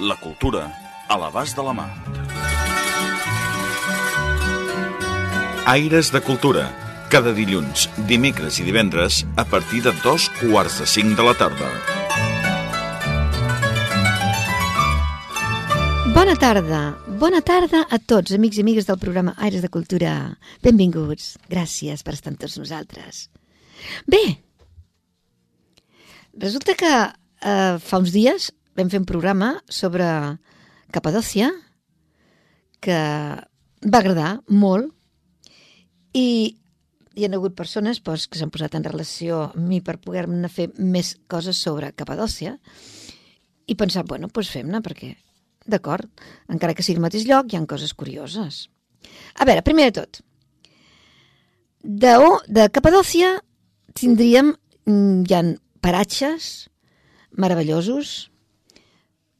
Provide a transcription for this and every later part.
La cultura a l'abast de la mà. Aires de Cultura. Cada dilluns, dimecres i divendres a partir de dos quarts de cinc de la tarda. Bona tarda, bona tarda a tots, amics i amigues del programa Aires de Cultura. Benvinguts, gràcies per estar amb tots nosaltres. Bé, resulta que eh, fa uns dies vam fer un programa sobre Capadòcia que va agradar molt i hi ha hagut persones doncs, que s'han posat en relació amb mi per poder-ne fer més coses sobre Capadòcia i pensar, bueno, doncs fem-ne, perquè D'acord, encara que sigui al mateix lloc, hi han coses curioses. A veure, primer de tot, de, de Capadòcia tindríem, mm, hi ha paratges meravellosos.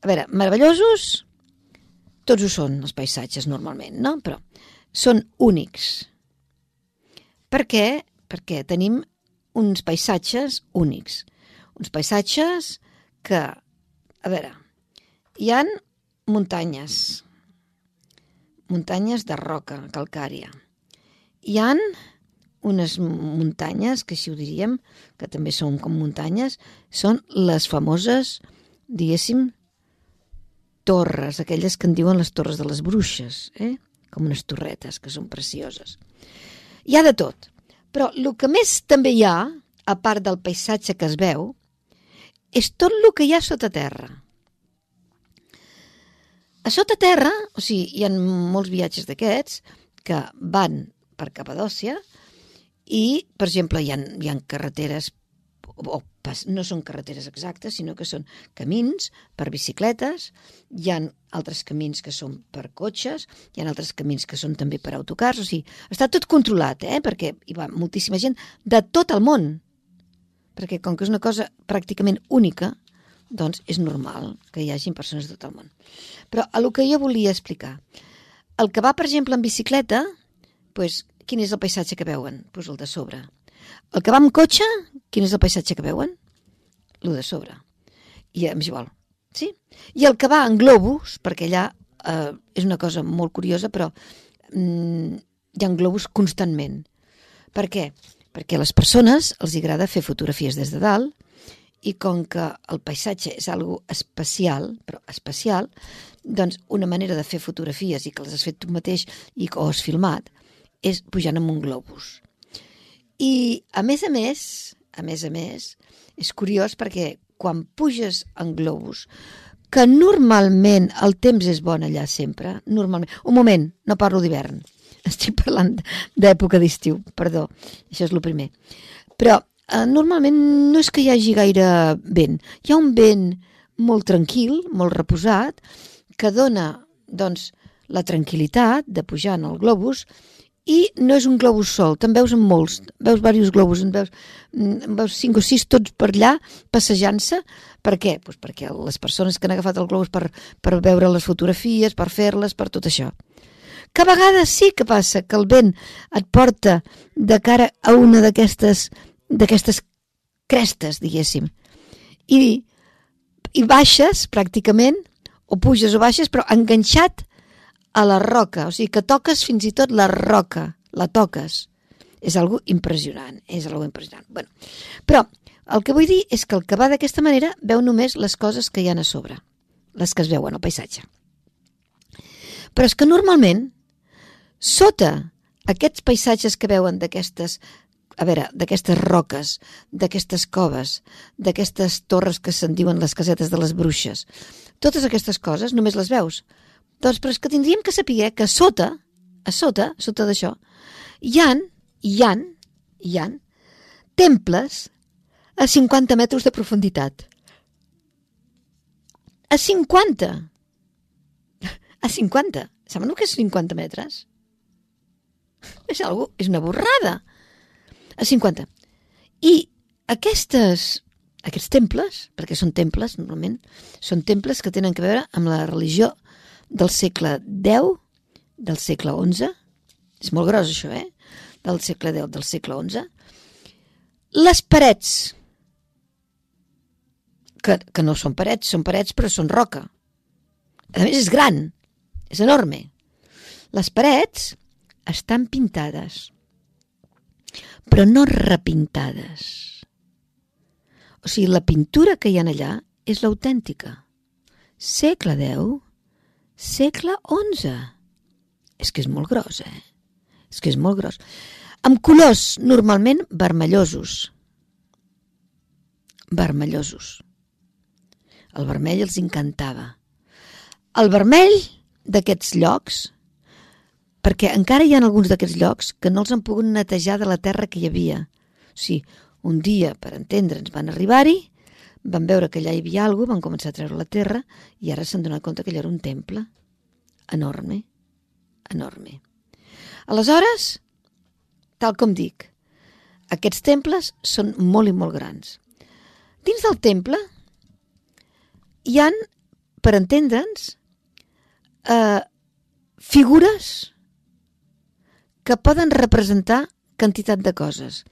A veure, meravellosos, tots ho són, els paisatges, normalment, no? Però són únics. Per què? Perquè tenim uns paisatges únics. Uns paisatges que, a veure, hi han muntanyes, muntanyes de roca calcària. Hi han unes muntanyes, que així ho diríem, que també són com muntanyes, són les famoses, diguéssim, torres, aquelles que en diuen les torres de les bruixes, eh? com unes torretes, que són precioses. Hi ha de tot, però el que més també hi ha, a part del paisatge que es veu, és tot el que hi ha sota terra. A sota terra, o sigui, hi ha molts viatges d'aquests que van per Capadòcia i, per exemple, hi ha, hi ha carreteres o pas, no són carreteres exactes, sinó que són camins per bicicletes, hi ha altres camins que són per cotxes, hi ha altres camins que són també per autocars, o sigui, està tot controlat, eh? perquè hi va moltíssima gent de tot el món, perquè com que és una cosa pràcticament única, doncs és normal que hi hagin persones de tot el món. Però el que jo volia explicar, el que va, per exemple, en bicicleta, doncs, quin és el paisatge que veuen? Doncs el de sobre. El que va amb cotxe, quin és el paisatge que veuen? El de sobre. I és igual, sí? I el que va en globus, perquè allà eh, és una cosa molt curiosa, però mm, hi ha globus constantment. Per què? Perquè a les persones els agrada fer fotografies des de dalt, i com que el paisatge és algo especial, però especial, doncs una manera de fer fotografies i que les has fet tu mateix i o has filmat és pujant amb un globus. I a més a més, a més a més, és curiós perquè quan puges en globus, que normalment el temps és bon allà sempre, normalment. Un moment, no parlo d'hivern, estic parlant d'època d'estiu, perdó, això és el primer. Però eh, normalment no és que hi hagi gaire vent. Hi ha un vent molt tranquil, molt reposat, que dona doncs, la tranquil·litat de pujar en el globus i no és un globus sol, te'n veus en molts, veus diversos globus, en veus, en mm, veus cinc o sis tots per allà passejant-se. Per què? Pues perquè les persones que han agafat el globus per, per veure les fotografies, per fer-les, per tot això. Que a vegades sí que passa que el vent et porta de cara a una d'aquestes d'aquestes crestes, diguéssim. I, I baixes, pràcticament, o puges o baixes, però enganxat a la roca, o sigui que toques fins i tot la roca, la toques. És algo impressionant, és algo impressionant. Bueno, però el que vull dir és que el que va d'aquesta manera veu només les coses que hi han a sobre, les que es veuen al paisatge. Però és que normalment, sota aquests paisatges que veuen d'aquestes a veure, d'aquestes roques, d'aquestes coves, d'aquestes torres que se'n diuen les casetes de les bruixes. Totes aquestes coses només les veus. Doncs però és que tindríem que saber que a sota, a sota, sota d'això, hi han, hi han, hi han temples a 50 metres de profunditat. A 50! a 50. Saben el que és 50 metres? És, algo, és una borrada. A 50. I aquestes, aquests temples, perquè són temples normalment, són temples que tenen a veure amb la religió del segle X, del segle XI, és molt gros això, eh? Del segle X, del segle XI. Les parets, que, que no són parets, són parets però són roca. A més és gran, és enorme. Les parets estan pintades, però no repintades. O sigui, la pintura que hi ha allà és l'autèntica. Segle X, segle XI. És que és molt gros, eh? És que és molt gros. Amb colors normalment vermellosos. Vermellosos. El vermell els encantava. El vermell d'aquests llocs, perquè encara hi ha alguns d'aquests llocs que no els han pogut netejar de la terra que hi havia. O sigui, un dia, per entendre'ns, van arribar-hi, van veure que allà hi havia alguna van començar a treure la terra i ara s'han donat compte que allà era un temple enorme, enorme. Aleshores, tal com dic, aquests temples són molt i molt grans. Dins del temple hi han, per entendre'ns, eh, figures que poden representar quantitat de coses.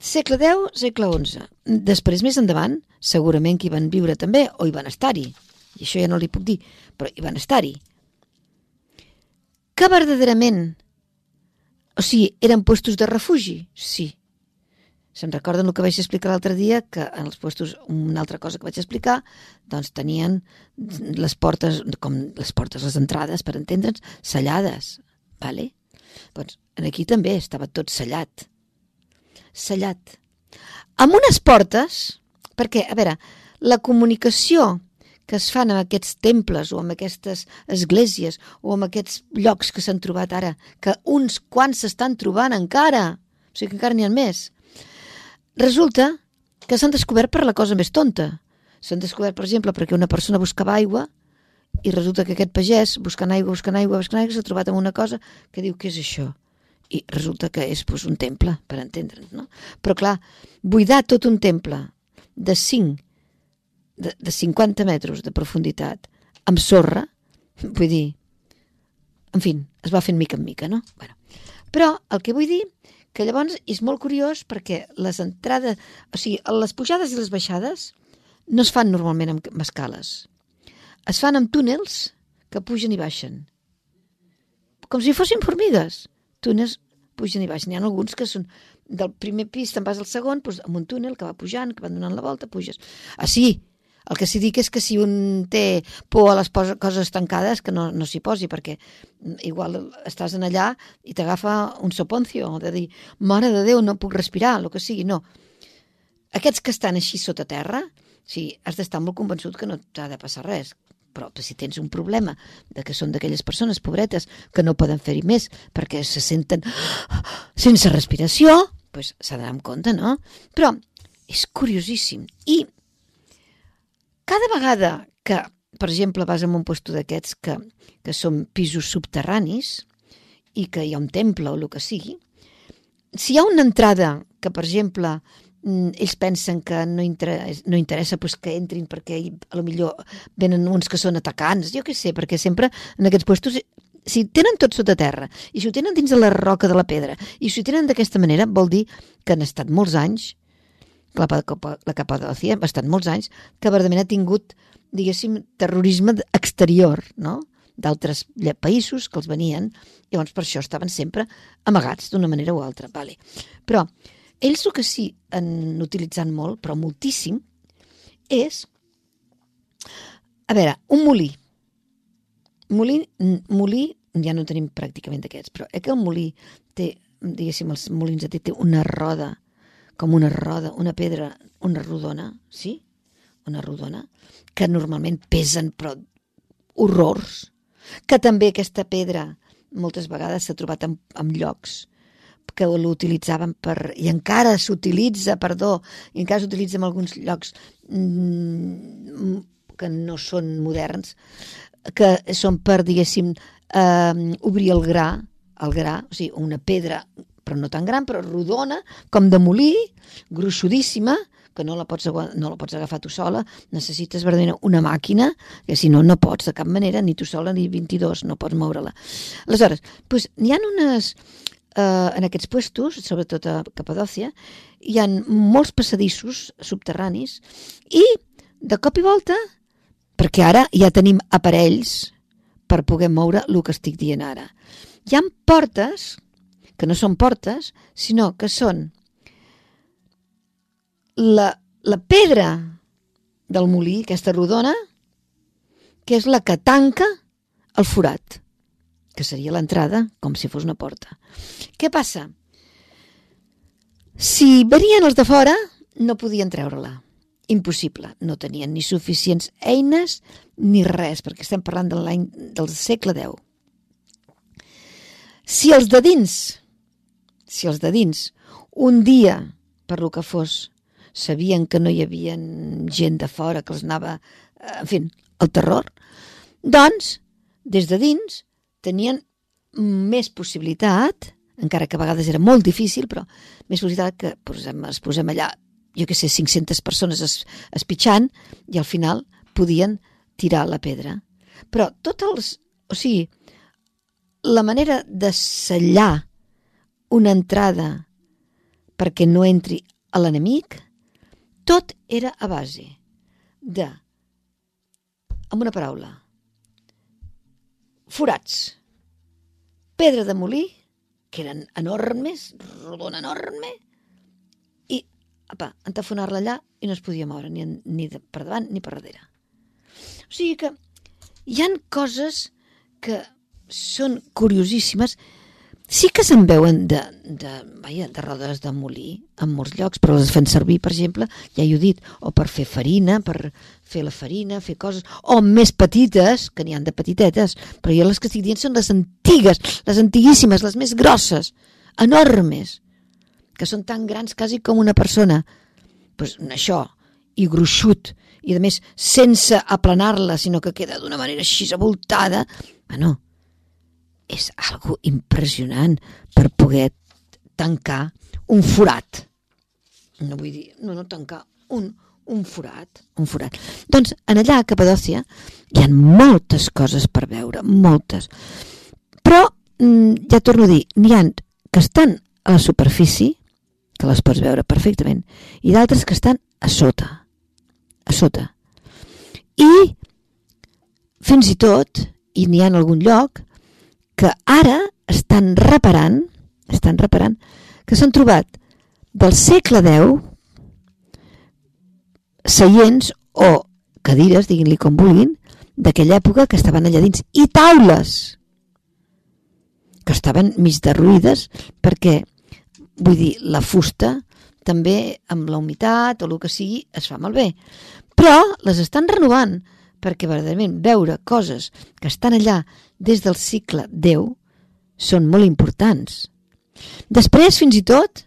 Segle X, segle XI. Després, més endavant, segurament que hi van viure també, o hi van estar-hi. I això ja no li puc dir, però hi van estar-hi. Que verdaderament o sigui, eren puestos de refugi? Sí. Se'n recorden el que vaig explicar l'altre dia, que en els puestos, una altra cosa que vaig explicar, doncs tenien les portes, com les portes, les entrades, per entendre'ns, sellades, vale? Doncs aquí també estava tot sellat. Sellat. Amb unes portes, perquè, a veure, la comunicació que es fan amb aquests temples o amb aquestes esglésies o amb aquests llocs que s'han trobat ara, que uns quants s'estan trobant encara, o sigui que encara n'hi ha més. Resulta que s'han descobert per la cosa més tonta. S'han descobert, per exemple, perquè una persona buscava aigua i resulta que aquest pagès, buscant aigua, buscant aigua, buscant aigua, s'ha trobat amb una cosa que diu, què és això? I resulta que és pues, un temple, per entendre'ns, no? Però clar, buidar tot un temple de 5 de, de 50 metres de profunditat amb sorra, vull dir, en fi, es va fent mica en mica, no? Bueno, però el que vull dir que llavors és molt curiós perquè les entrades, o sigui, les pujades i les baixades no es fan normalment amb escales. Es fan amb túnels que pugen i baixen. Com si fossin formigues. Túnels pugen i baixen. N'hi ha alguns que són del primer pis, te'n vas al segon, doncs, amb un túnel que va pujant, que va donant la volta, puges. Ah, sí, el que sí dic és que si un té por a les coses tancades, que no, no s'hi posi, perquè igual estàs en allà i t'agafa un soponcio, de dir, mare de Déu, no puc respirar, el que sigui, no. Aquests que estan així sota terra, sí, has d'estar molt convençut que no t'ha de passar res, però si tens un problema de que són d'aquelles persones pobretes que no poden fer-hi més perquè se senten sense respiració, doncs s'ha d'anar amb compte, no? Però és curiosíssim. I cada vegada que, per exemple, vas a un puesto d'aquests que, que són pisos subterranis i que hi ha un temple o el que sigui, si hi ha una entrada que, per exemple, ells pensen que no, interessa, no interessa pues, que entrin perquè a lo millor venen uns que són atacants, jo què sé, perquè sempre en aquests puestos si tenen tot sota terra i si ho tenen dins de la roca de la pedra i si ho tenen d'aquesta manera vol dir que han estat molts anys la, la Capadòcia, bastant molts anys, que verdaderament ha tingut, diguéssim, terrorisme exterior, no?, d'altres països que els venien, llavors per això estaven sempre amagats d'una manera o altra. Vale. Però ells el que sí han utilitzat molt, però moltíssim, és, a veure, un molí. Molí, molí ja no tenim pràcticament d'aquests, però eh que el molí té, diguéssim, els molins de té, té una roda com una roda, una pedra, una rodona, sí? Una rodona, que normalment pesen però horrors, que també aquesta pedra moltes vegades s'ha trobat en, en llocs que l'utilitzaven per... i encara s'utilitza, perdó, i encara s'utilitza en alguns llocs mmm, que no són moderns, que són per, diguéssim, eh, obrir el gra, el gra, o sigui, una pedra, però no tan gran, però rodona, com de molí, gruixudíssima, que no la pots, no la pots agafar tu sola, necessites verdaderament una màquina, que si no, no pots de cap manera, ni tu sola ni 22, no pots moure-la. Aleshores, doncs, n'hi ha unes, eh, en aquests puestos, sobretot a Capadòcia, hi han molts passadissos subterranis i, de cop i volta, perquè ara ja tenim aparells per poder moure el que estic dient ara. Hi han portes, que no són portes, sinó que són la, la pedra del molí, aquesta rodona, que és la que tanca el forat, que seria l'entrada, com si fos una porta. Què passa? Si venien els de fora, no podien treure-la. Impossible. No tenien ni suficients eines ni res, perquè estem parlant de l'any del segle X. Si els de dins, si els de dins, un dia, per lo que fos, sabien que no hi havia gent de fora que els anava, eh, en fi, el terror, doncs, des de dins, tenien més possibilitat, encara que a vegades era molt difícil, però més possibilitat que posem, es posem allà, jo que sé, 500 persones es, espitxant i al final podien tirar la pedra. Però tots els... O sigui, la manera de sellar una entrada perquè no entri a l'enemic tot era a base de, amb una paraula, forats, pedra de molí, que eren enormes, rodona enorme, i, apa, entafonar-la allà i no es podia moure ni, ni per davant ni per darrere. O sigui que hi han coses que són curiosíssimes Sí que se'n veuen de, de, vaja, de rodes de molí en molts llocs, però les fan servir, per exemple, ja he dit, o per fer farina, per fer la farina, fer coses, o més petites, que n'hi han de petitetes, però jo les que estic dient són les antigues, les antiguíssimes, les més grosses, enormes, que són tan grans quasi com una persona. Pues això, i gruixut, i a més sense aplanar-la, sinó que queda d'una manera així avoltada, bueno, és algo impressionant per poder tancar un forat. No vull dir, no, no tancar, un, un forat, un forat. Doncs en allà a Capadòcia hi ha moltes coses per veure, moltes. Però, mm, ja torno a dir, n'hi ha que estan a la superfície, que les pots veure perfectament, i d'altres que estan a sota, a sota. I fins i tot, i n'hi ha en algun lloc, que ara estan reparant, estan reparant, que s'han trobat del segle X seients o cadires, diguin-li com vulguin, d'aquella època que estaven allà dins, i taules que estaven mig derruïdes perquè, vull dir, la fusta també amb la humitat o el que sigui es fa malbé. Però les estan renovant perquè verdaderament veure coses que estan allà des del cicle Déu són molt importants. Després, fins i tot,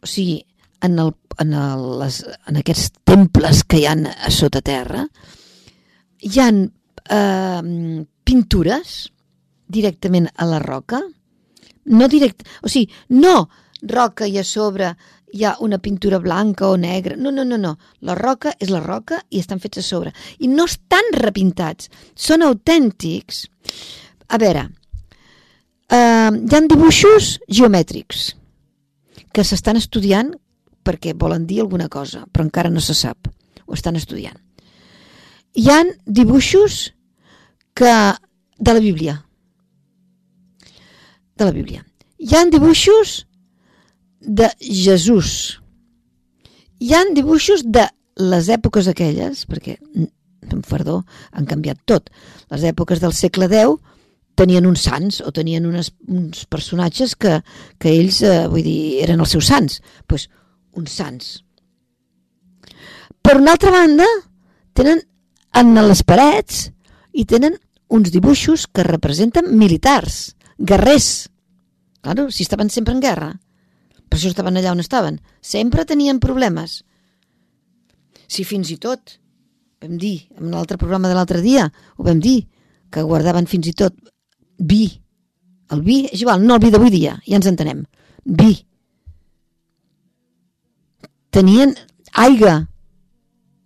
o sigui, en, el, en, el, les, en aquests temples que hi han a sota terra, hi han eh, pintures directament a la roca, no direct, o sigui, no roca i a sobre hi ha una pintura blanca o negra. No, no, no, no. La roca és la roca i estan fets a sobre. I no estan repintats, són autèntics. A veure, eh, hi han dibuixos geomètrics que s'estan estudiant perquè volen dir alguna cosa, però encara no se sap. Ho estan estudiant. Hi han dibuixos que de la Bíblia. De la Bíblia. Hi han dibuixos de Jesús. Hi han dibuixos de les èpoques aquelles, perquè, amb perdó, han canviat tot. Les èpoques del segle X tenien uns sants o tenien unes, uns personatges que, que ells, eh, vull dir, eren els seus sants. Doncs pues, uns sants. Per una altra banda, tenen en les parets i tenen uns dibuixos que representen militars, guerrers. Claro, si estaven sempre en guerra. Per això estaven allà on estaven. Sempre tenien problemes. Si fins i tot vam dir, en l'altre programa de l'altre dia, ho vam dir, que guardaven fins i tot vi. El vi és igual, no el vi d'avui dia, ja ens entenem. Vi. Tenien aigua,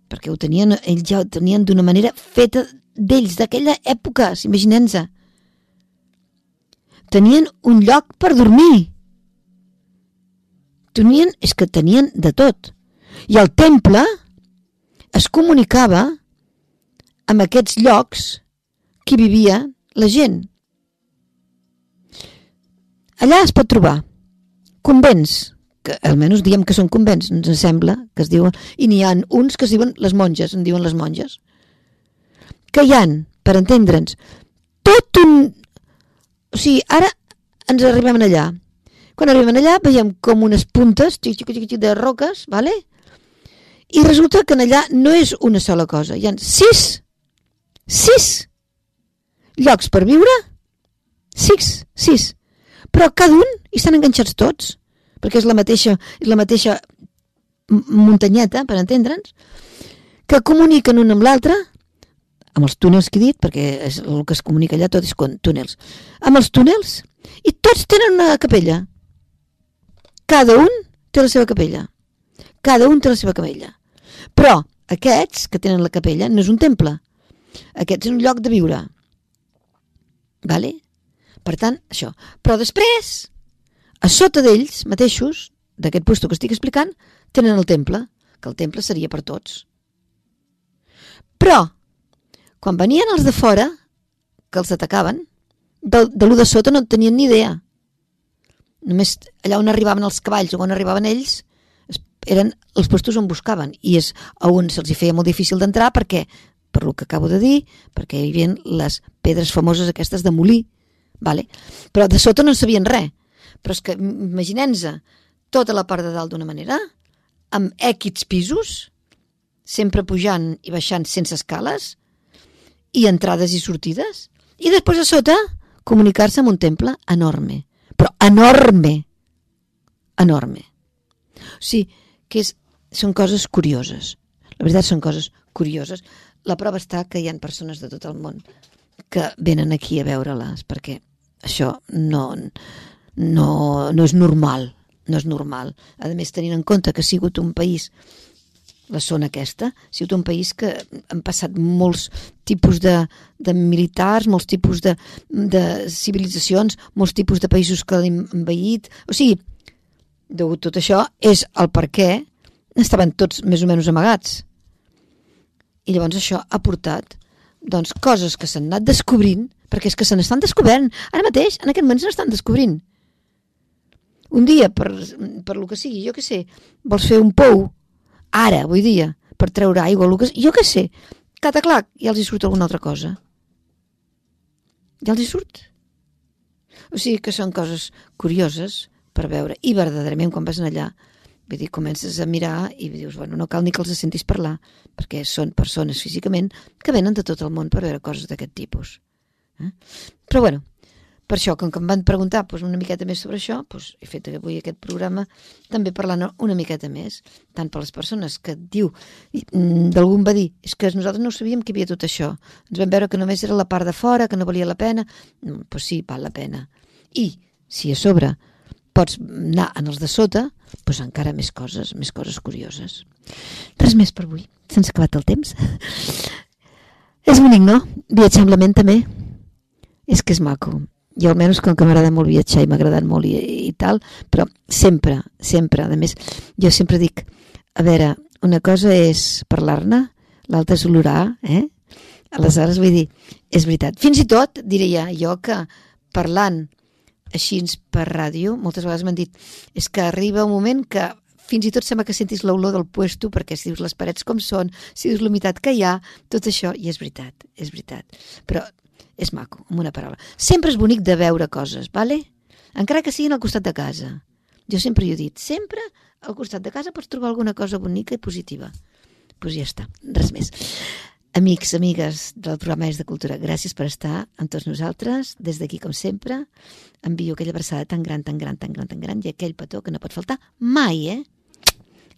perquè ho tenien, ells ja ho tenien d'una manera feta d'ells, d'aquella època, imaginem-se. Tenien un lloc per dormir. Tenien, és que tenien de tot. I el temple es comunicava amb aquests llocs que vivia la gent. Allà es pot trobar convents, que almenys diem que són convents, ens sembla, que es diuen, i n'hi ha uns que es diuen les monges, en diuen les monges, que hi han, per entendre'ns, tot un... O sigui, ara ens arribem allà. Quan arribem allà veiem com unes puntes xic, xic, xic, xic, de roques, vale? i resulta que allà no és una sola cosa, hi ha sis, sis llocs per viure, sis, sis, però cada un hi estan enganxats tots, perquè és la mateixa, és la mateixa muntanyeta, per entendre'ns, que comuniquen un amb l'altre, amb els túnels que he dit, perquè és el que es comunica allà tot és túnels, amb els túnels, i tots tenen una capella. Cada un té la seva capella. Cada un té la seva capella. Però aquests que tenen la capella no és un temple. Aquest és un lloc de viure. Vale? Per tant, això. Però després, a sota d'ells mateixos, d'aquest puesto que estic explicant, tenen el temple, que el temple seria per tots. Però, quan venien els de fora, que els atacaven, de, de lo de sota no en tenien ni idea. Només allà on arribaven els cavalls o on arribaven ells, eren els puestos on buscaven i és a on se'ls feia molt difícil d'entrar perquè, per lo que acabo de dir, perquè hi havia les pedres famoses aquestes de molí, vale? però de sota no en sabien res. Però és que imaginem-se tota la part de dalt d'una manera, amb èquits pisos, sempre pujant i baixant sense escales, i entrades i sortides, i després a sota comunicar-se amb un temple enorme, però enorme, enorme. O sigui, que és, són coses curioses. La veritat són coses curioses. La prova està que hi ha persones de tot el món que venen aquí a veure-les, perquè això no, no, no és normal, no és normal. A més, tenint en compte que ha sigut un país la zona aquesta, ha sigut un país que han passat molts tipus de, de militars, molts tipus de, de civilitzacions, molts tipus de països que l'han envaït. O sigui, degut tot això, és el per què estaven tots més o menys amagats. I llavors això ha portat doncs, coses que s'han anat descobrint, perquè és que se n'estan descobrint. Ara mateix, en aquest moment, se n'estan descobrint. Un dia, per, per lo que sigui, jo que sé, vols fer un pou, ara, avui dia, per treure aigua, que, jo que sé, cataclac, ja els hi surt alguna altra cosa. Ja els hi surt. O sigui que són coses curioses, per veure. I verdaderament, quan vas allà, vull dir, comences a mirar i dius, bueno, no cal ni que els sentis parlar, perquè són persones físicament que venen de tot el món per veure coses d'aquest tipus. Eh? Però bueno, per això, com que em van preguntar doncs, una miqueta més sobre això, doncs, he fet avui aquest programa també parlant una miqueta més, tant per les persones que diu, mm, d'algun va dir, és que nosaltres no sabíem que havia tot això, ens vam veure que només era la part de fora, que no valia la pena, doncs sí, val la pena. I, si a sobre pots anar en els de sota, doncs encara més coses, més coses curioses. Res més per avui. Se'ns ha acabat el temps. és bonic, no? Viatjar amb la ment també. És que és maco. Jo almenys com que m'agrada molt viatjar i m'ha agradat molt i, i tal, però sempre, sempre, a més, jo sempre dic, a veure, una cosa és parlar-ne, l'altra és olorar, eh? Aleshores, vull dir, és veritat. Fins i tot, diria jo, que parlant així per ràdio, moltes vegades m'han dit és que arriba un moment que fins i tot sembla que sentis l'olor del puesto perquè si dius les parets com són, si dius l'humitat que hi ha, tot això, i és veritat, és veritat. Però és maco, amb una paraula. Sempre és bonic de veure coses, vale? encara que siguin al costat de casa. Jo sempre hi he dit, sempre al costat de casa pots trobar alguna cosa bonica i positiva. Doncs pues ja està, res més. Amics, amigues del programa És de Cultura, gràcies per estar amb tots nosaltres. Des d'aquí, com sempre, envio aquella abraçada tan gran, tan gran, tan gran, tan gran i aquell petó que no pot faltar mai, eh?